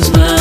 Christmas.